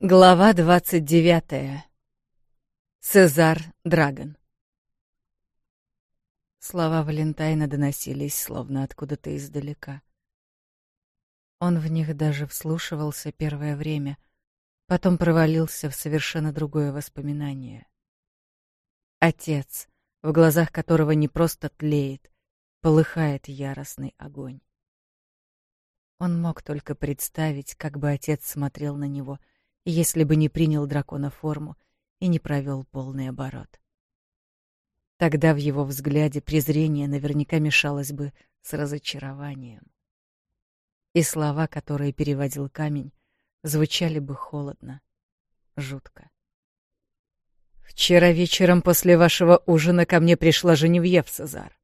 Глава 29. Цезар Драгон. Слова Валентайна доносились словно откуда-то издалека. Он в них даже вслушивался первое время, потом провалился в совершенно другое воспоминание. Отец, в глазах которого не просто тлеет, полыхает яростный огонь. Он мог только представить, как бы отец смотрел на него — если бы не принял дракона форму и не провел полный оборот. Тогда в его взгляде презрение наверняка мешалось бы с разочарованием. И слова, которые переводил камень, звучали бы холодно, жутко. «Вчера вечером после вашего ужина ко мне пришла Женевьев, Сазар.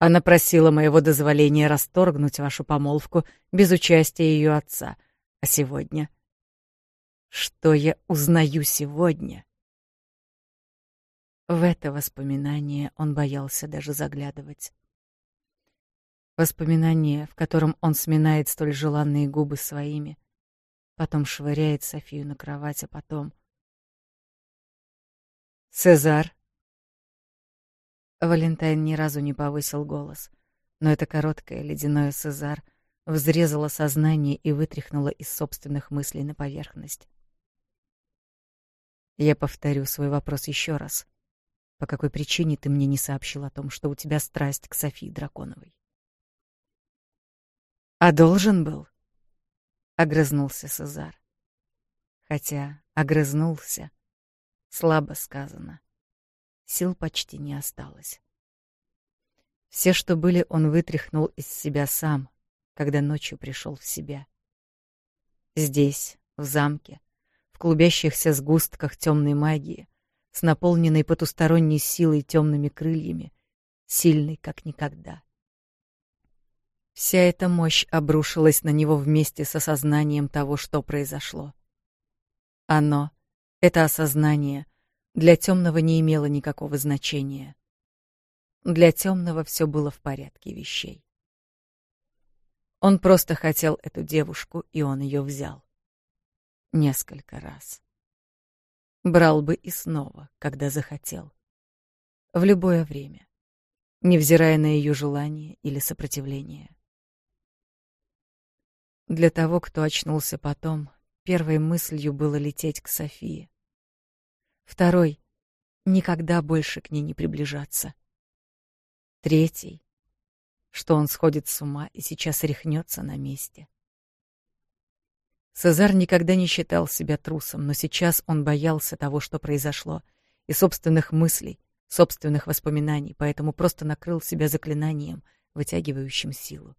Она просила моего дозволения расторгнуть вашу помолвку без участия ее отца, а сегодня что я узнаю сегодня. В это воспоминание он боялся даже заглядывать. Воспоминание, в котором он сминает столь желанные губы своими, потом швыряет Софию на кровать, а потом... «Сезар!» Валентайн ни разу не повысил голос, но это короткое ледяное «Сезар» — взрезала сознание и вытряхнула из собственных мыслей на поверхность. Я повторю свой вопрос еще раз. По какой причине ты мне не сообщил о том, что у тебя страсть к Софии Драконовой? А должен был, огрызнулся Сазар. Хотя огрызнулся слабо сказано. Сил почти не осталось. Все, что были, он вытряхнул из себя сам, когда ночью пришел в себя. Здесь, в замке, в клубящихся сгустках темной магии, с наполненной потусторонней силой темными крыльями, сильной как никогда. Вся эта мощь обрушилась на него вместе с осознанием того, что произошло. Оно, это осознание, для темного не имело никакого значения. Для темного все было в порядке вещей. Он просто хотел эту девушку, и он ее взял несколько раз. Брал бы и снова, когда захотел. В любое время, невзирая на ее желание или сопротивление. Для того, кто очнулся потом, первой мыслью было лететь к Софии. Второй — никогда больше к ней не приближаться. Третий — что он сходит с ума и сейчас рехнется на месте. Сезар никогда не считал себя трусом, но сейчас он боялся того, что произошло, и собственных мыслей, собственных воспоминаний, поэтому просто накрыл себя заклинанием, вытягивающим силу.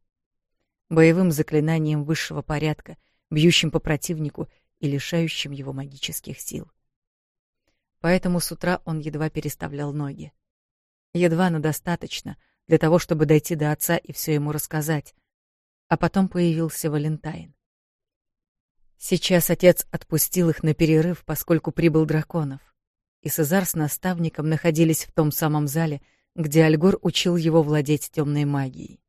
Боевым заклинанием высшего порядка, бьющим по противнику и лишающим его магических сил. Поэтому с утра он едва переставлял ноги. Едва, но достаточно для того, чтобы дойти до отца и все ему рассказать. А потом появился Валентайн. Сейчас отец отпустил их на перерыв, поскольку прибыл драконов. И Сезар с наставником находились в том самом зале, где Альгор учил его владеть темной магией.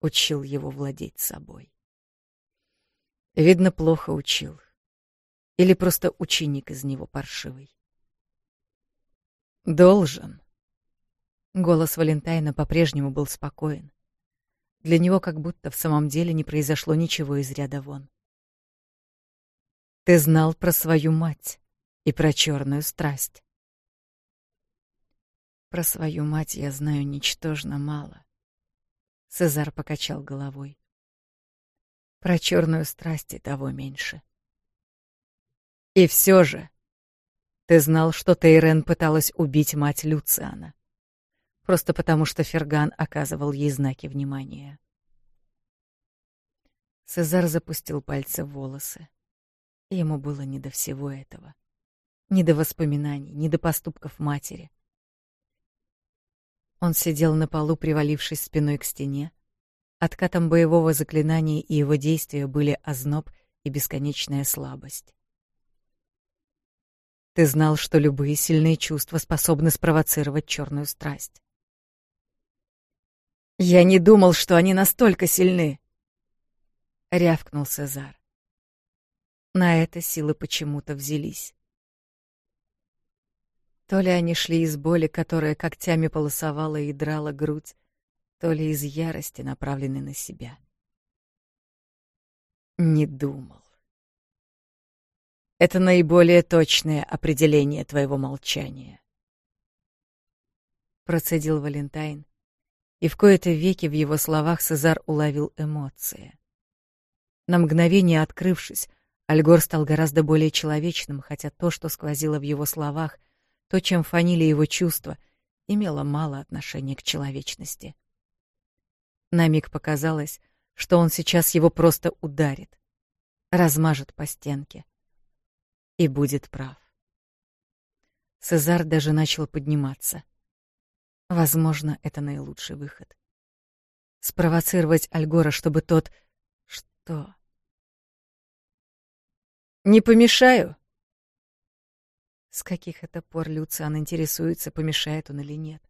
Учил его владеть собой. Видно, плохо учил. Или просто ученик из него паршивый. «Должен». Голос Валентайна по-прежнему был спокоен. Для него как будто в самом деле не произошло ничего из ряда вон. Ты знал про свою мать и про черную страсть. Про свою мать я знаю ничтожно мало. Цезар покачал головой. Про черную страсть и того меньше. И все же, ты знал, что Тейрен пыталась убить мать Люциана. Просто потому, что Ферган оказывал ей знаки внимания. Цезар запустил пальцы в волосы. Ему было не до всего этого. Не до воспоминаний, не до поступков матери. Он сидел на полу, привалившись спиной к стене. Откатом боевого заклинания и его действия были озноб и бесконечная слабость. Ты знал, что любые сильные чувства способны спровоцировать черную страсть. «Я не думал, что они настолько сильны!» — рявкнул Сезар. На это силы почему-то взялись. То ли они шли из боли, которая когтями полосовала и драла грудь, то ли из ярости, направленной на себя. Не думал. Это наиболее точное определение твоего молчания. Процедил Валентайн, и в кои-то веки в его словах Сезар уловил эмоции. На мгновение открывшись, Альгор стал гораздо более человечным, хотя то, что сквозило в его словах, то, чем фанили его чувства, имело мало отношения к человечности. На миг показалось, что он сейчас его просто ударит, размажет по стенке и будет прав. Сезар даже начал подниматься. Возможно, это наилучший выход. Спровоцировать Альгора, чтобы тот... Что? Не помешаю? С каких это пор Люциан интересуется, помешает он или нет?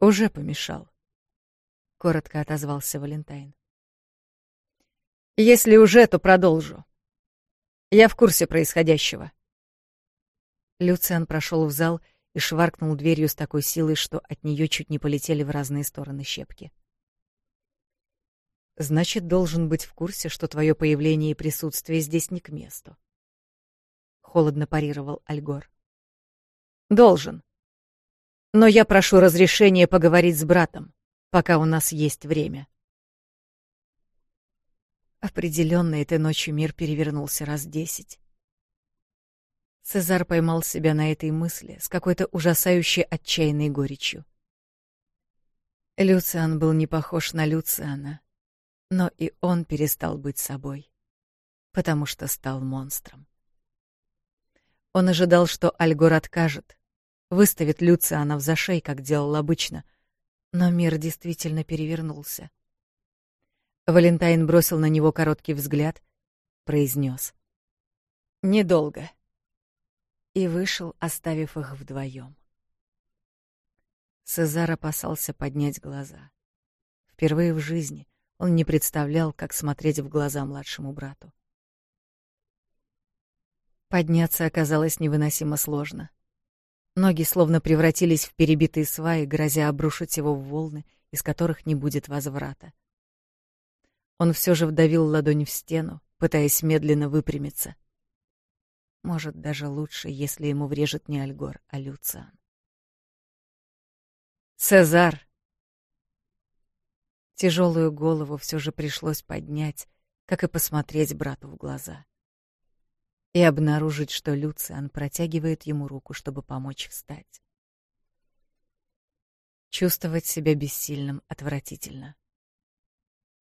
Уже помешал, коротко отозвался Валентайн. Если уже, то продолжу. Я в курсе происходящего. Люциан прошел в зал и шваркнул дверью с такой силой, что от нее чуть не полетели в разные стороны щепки значит, должен быть в курсе, что твое появление и присутствие здесь не к месту. Холодно парировал Альгор. Должен. Но я прошу разрешения поговорить с братом, пока у нас есть время. Определенно этой ночью мир перевернулся раз десять. Цезар поймал себя на этой мысли с какой-то ужасающей отчаянной горечью. Люциан был не похож на Люциана — но и он перестал быть собой, потому что стал монстром. Он ожидал, что Альгор откажет, выставит Люциана в зашей, как делал обычно, но мир действительно перевернулся. Валентайн бросил на него короткий взгляд, произнес. «Недолго». И вышел, оставив их вдвоем. Цезар опасался поднять глаза. Впервые в жизни — он не представлял, как смотреть в глаза младшему брату. Подняться оказалось невыносимо сложно. Ноги словно превратились в перебитые сваи, грозя обрушить его в волны, из которых не будет возврата. Он все же вдавил ладонь в стену, пытаясь медленно выпрямиться. Может, даже лучше, если ему врежет не Альгор, а Люциан. «Цезар!» Тяжелую голову все же пришлось поднять, как и посмотреть брату в глаза. И обнаружить, что Люциан протягивает ему руку, чтобы помочь встать. Чувствовать себя бессильным отвратительно.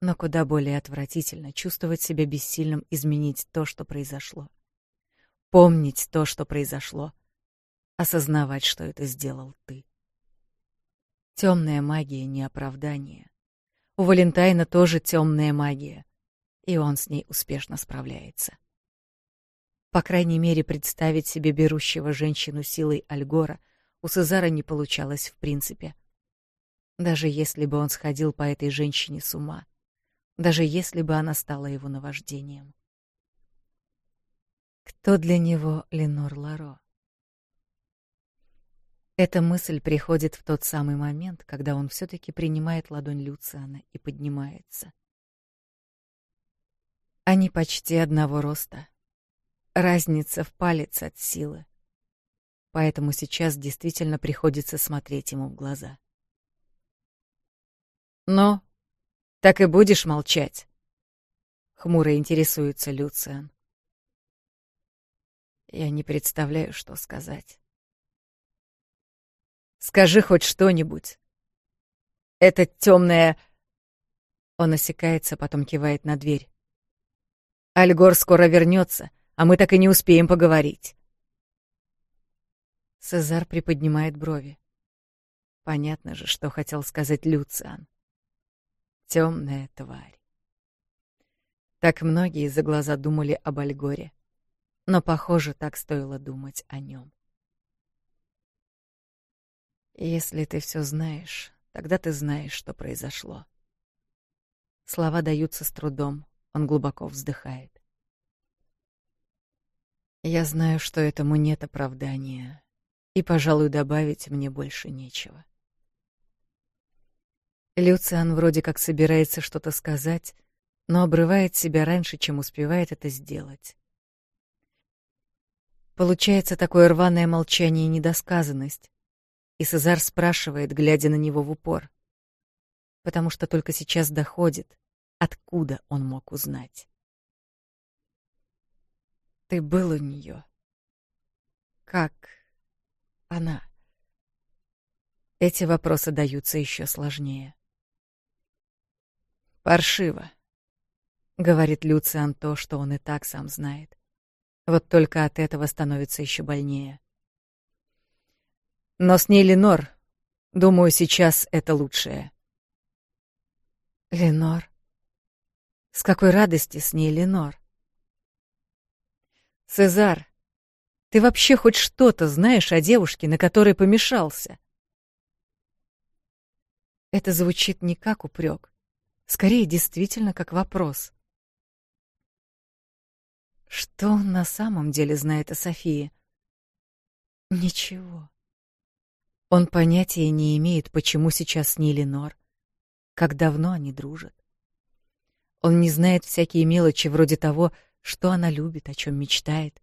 Но куда более отвратительно чувствовать себя бессильным изменить то, что произошло. Помнить то, что произошло. Осознавать, что это сделал ты. Темная магия — не оправдание. У Валентайна тоже темная магия, и он с ней успешно справляется. По крайней мере, представить себе берущего женщину силой Альгора у Сезара не получалось в принципе. Даже если бы он сходил по этой женщине с ума, даже если бы она стала его наваждением. Кто для него Ленор Ларо? Эта мысль приходит в тот самый момент, когда он все таки принимает ладонь Люциана и поднимается. Они почти одного роста. Разница в палец от силы. Поэтому сейчас действительно приходится смотреть ему в глаза. Но так и будешь молчать?» — хмуро интересуется Люциан. Я не представляю, что сказать. Скажи хоть что-нибудь. Это темное... Он осекается, потом кивает на дверь. Альгор скоро вернется, а мы так и не успеем поговорить. Сезар приподнимает брови. Понятно же, что хотел сказать Люциан. Темная тварь. Так многие за глаза думали об Альгоре, но, похоже, так стоило думать о нем. Если ты все знаешь, тогда ты знаешь, что произошло. Слова даются с трудом. Он глубоко вздыхает. Я знаю, что этому нет оправдания, и, пожалуй, добавить мне больше нечего. Люциан вроде как собирается что-то сказать, но обрывает себя раньше, чем успевает это сделать. Получается такое рваное молчание и недосказанность, и Сезар спрашивает, глядя на него в упор. Потому что только сейчас доходит, откуда он мог узнать. Ты был у нее. Как она? Эти вопросы даются еще сложнее. Паршиво, говорит Люциан то, что он и так сам знает. Вот только от этого становится еще больнее. Но с ней Ленор. Думаю, сейчас это лучшее. Ленор. С какой радости с ней Ленор. Цезар, ты вообще хоть что-то знаешь о девушке, на которой помешался? Это звучит не как упрек, скорее действительно как вопрос. Что он на самом деле знает о Софии? Ничего. Он понятия не имеет, почему сейчас с Ленор, как давно они дружат. Он не знает всякие мелочи вроде того, что она любит, о чем мечтает.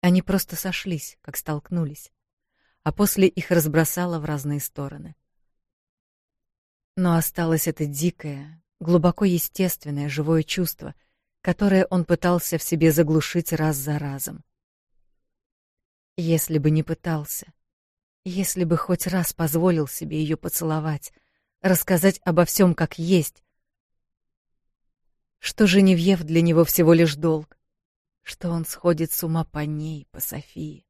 Они просто сошлись, как столкнулись, а после их разбросало в разные стороны. Но осталось это дикое, глубоко естественное живое чувство, которое он пытался в себе заглушить раз за разом. Если бы не пытался, если бы хоть раз позволил себе ее поцеловать, рассказать обо всем как есть. Что Женевьев для него всего лишь долг, что он сходит с ума по ней, по Софии,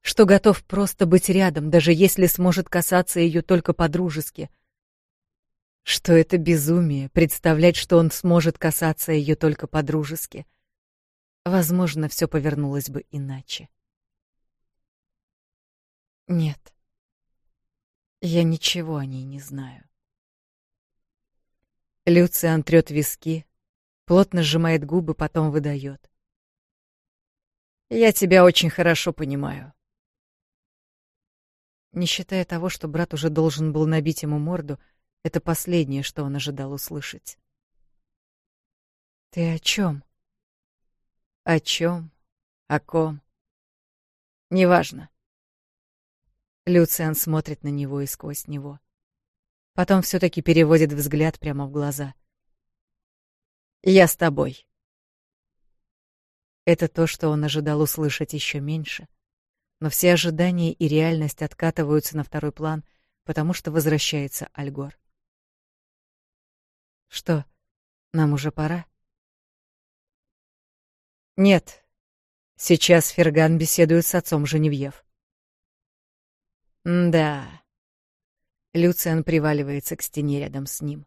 что готов просто быть рядом, даже если сможет касаться ее только по-дружески, что это безумие представлять, что он сможет касаться ее только по-дружески. Возможно, все повернулось бы иначе. Нет. Я ничего о ней не знаю. Люциан трёт виски, плотно сжимает губы, потом выдаёт. Я тебя очень хорошо понимаю. Не считая того, что брат уже должен был набить ему морду, это последнее, что он ожидал услышать. Ты о чём? О чём? О ком? Неважно. Люциан смотрит на него и сквозь него. Потом все-таки переводит взгляд прямо в глаза. «Я с тобой». Это то, что он ожидал услышать еще меньше. Но все ожидания и реальность откатываются на второй план, потому что возвращается Альгор. «Что, нам уже пора?» «Нет. Сейчас Ферган беседует с отцом Женевьев. «Да». Люциан приваливается к стене рядом с ним.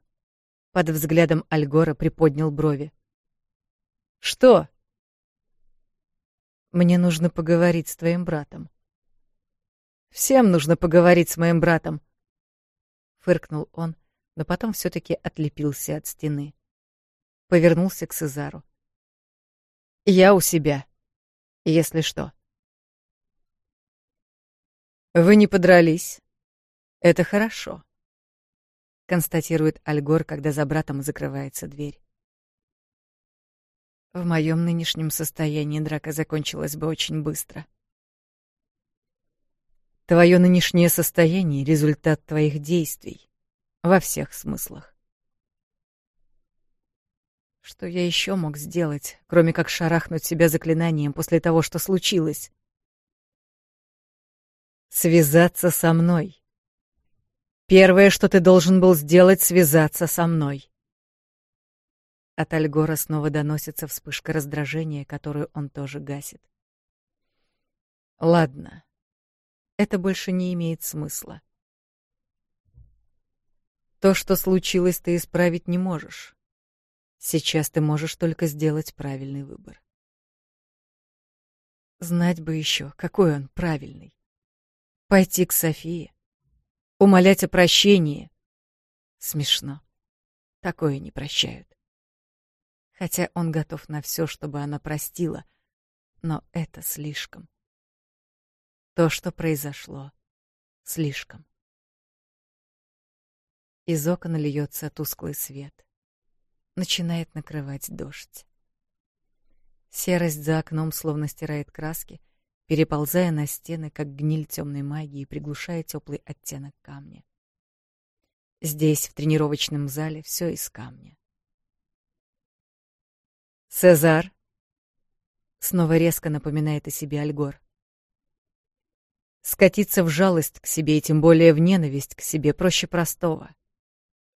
Под взглядом Альгора приподнял брови. «Что?» «Мне нужно поговорить с твоим братом». «Всем нужно поговорить с моим братом», — фыркнул он, но потом все таки отлепился от стены. Повернулся к Сезару. «Я у себя, если что». Вы не подрались. Это хорошо, констатирует Альгор, когда за братом закрывается дверь. В моем нынешнем состоянии драка закончилась бы очень быстро. Твое нынешнее состояние — результат твоих действий во всех смыслах. Что я еще мог сделать, кроме как шарахнуть себя заклинанием после того, что случилось? связаться со мной. Первое, что ты должен был сделать, связаться со мной. От Альгора снова доносится вспышка раздражения, которую он тоже гасит. Ладно. Это больше не имеет смысла. То, что случилось, ты исправить не можешь. Сейчас ты можешь только сделать правильный выбор. Знать бы еще, какой он правильный. Пойти к Софии. Умолять о прощении. Смешно. Такое не прощают. Хотя он готов на все, чтобы она простила, но это слишком. То, что произошло, слишком. Из окон льется тусклый свет. Начинает накрывать дождь. Серость за окном словно стирает краски — переползая на стены, как гниль темной магии, приглушая теплый оттенок камня. Здесь, в тренировочном зале, все из камня. «Сезар!» — снова резко напоминает о себе Альгор. Скатиться в жалость к себе и тем более в ненависть к себе проще простого.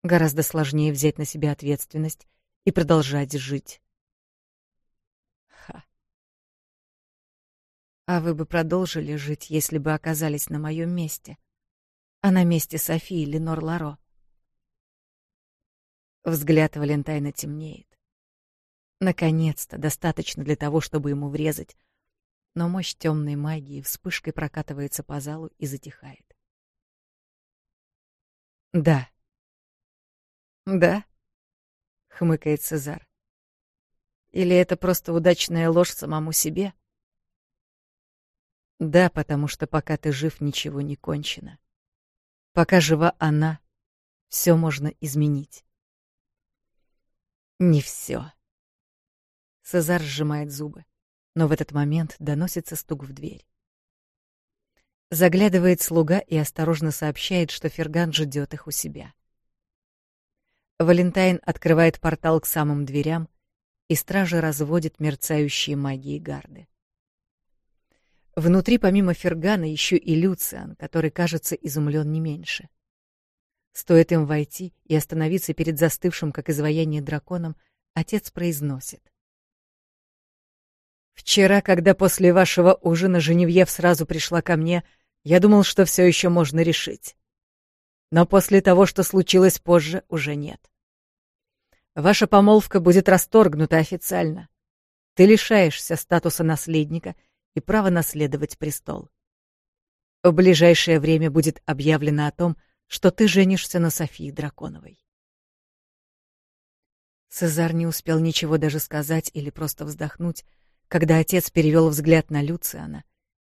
Гораздо сложнее взять на себя ответственность и продолжать жить. А вы бы продолжили жить, если бы оказались на моем месте. А на месте Софии Ленор Ларо. Взгляд Валентайна темнеет. Наконец-то, достаточно для того, чтобы ему врезать. Но мощь темной магии вспышкой прокатывается по залу и затихает. Да. Да? Хмыкает Цезар. Или это просто удачная ложь самому себе? — да, потому что пока ты жив, ничего не кончено. Пока жива она, все можно изменить. Не все. Сазар сжимает зубы, но в этот момент доносится стук в дверь. Заглядывает слуга и осторожно сообщает, что Ферган ждет их у себя. Валентайн открывает портал к самым дверям, и стражи разводят мерцающие магии гарды. Внутри, помимо Фергана, еще и Люциан, который, кажется, изумлен не меньше. Стоит им войти и остановиться перед застывшим, как изваяние драконом, отец произносит. «Вчера, когда после вашего ужина Женевьев сразу пришла ко мне, я думал, что все еще можно решить. Но после того, что случилось позже, уже нет. Ваша помолвка будет расторгнута официально. Ты лишаешься статуса наследника — и право наследовать престол. В ближайшее время будет объявлено о том, что ты женишься на Софии Драконовой. Цезар не успел ничего даже сказать или просто вздохнуть, когда отец перевел взгляд на Люциана,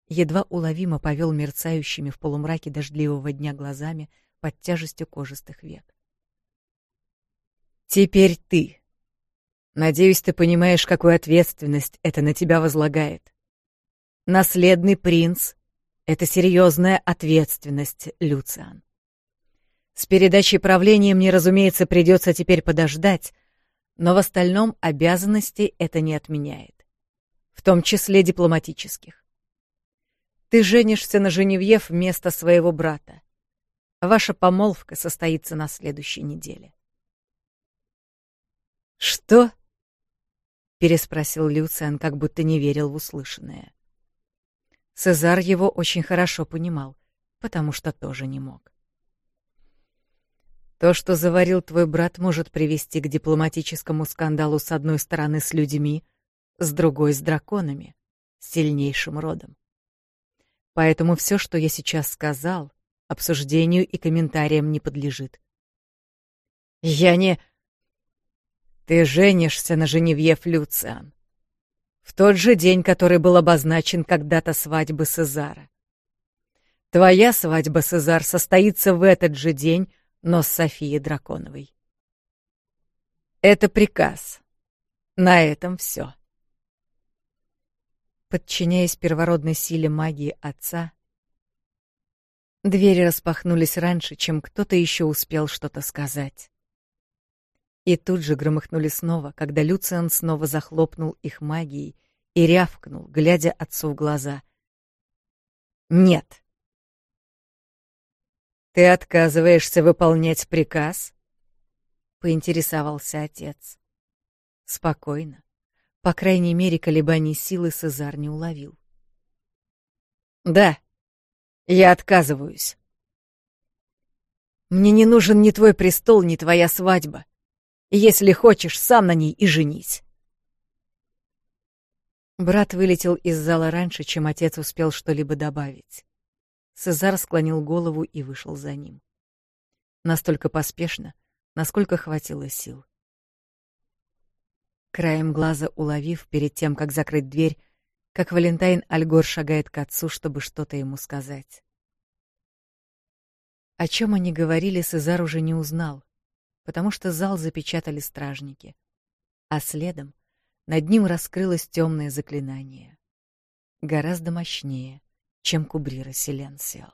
едва уловимо повел мерцающими в полумраке дождливого дня глазами под тяжестью кожистых век. «Теперь ты. Надеюсь, ты понимаешь, какую ответственность это на тебя возлагает наследный принц — это серьезная ответственность, Люциан. С передачей правления мне, разумеется, придется теперь подождать, но в остальном обязанности это не отменяет, в том числе дипломатических. Ты женишься на Женевьев вместо своего брата. Ваша помолвка состоится на следующей неделе. «Что?» — переспросил Люциан, как будто не верил в услышанное. Цезар его очень хорошо понимал, потому что тоже не мог. То, что заварил твой брат, может привести к дипломатическому скандалу с одной стороны с людьми, с другой — с драконами, сильнейшим родом. Поэтому все, что я сейчас сказал, обсуждению и комментариям не подлежит. «Я не...» «Ты женишься на Женевье Люциан в тот же день, который был обозначен когда-то свадьбы Сезара. Твоя свадьба, Сезар, состоится в этот же день, но с Софией Драконовой. Это приказ. На этом все. Подчиняясь первородной силе магии отца, двери распахнулись раньше, чем кто-то еще успел что-то сказать и тут же громыхнули снова, когда Люциан снова захлопнул их магией и рявкнул, глядя отцу в глаза. «Нет!» «Ты отказываешься выполнять приказ?» — поинтересовался отец. Спокойно. По крайней мере, колебаний силы Сезар не уловил. «Да, я отказываюсь. Мне не нужен ни твой престол, ни твоя свадьба. Если хочешь, сам на ней и женись. Брат вылетел из зала раньше, чем отец успел что-либо добавить. Сезар склонил голову и вышел за ним. Настолько поспешно, насколько хватило сил. Краем глаза уловив, перед тем, как закрыть дверь, как Валентайн Альгор шагает к отцу, чтобы что-то ему сказать. О чем они говорили, Сезар уже не узнал потому что зал запечатали стражники. А следом над ним раскрылось темное заклинание. Гораздо мощнее, чем Кубрира Селенсиал.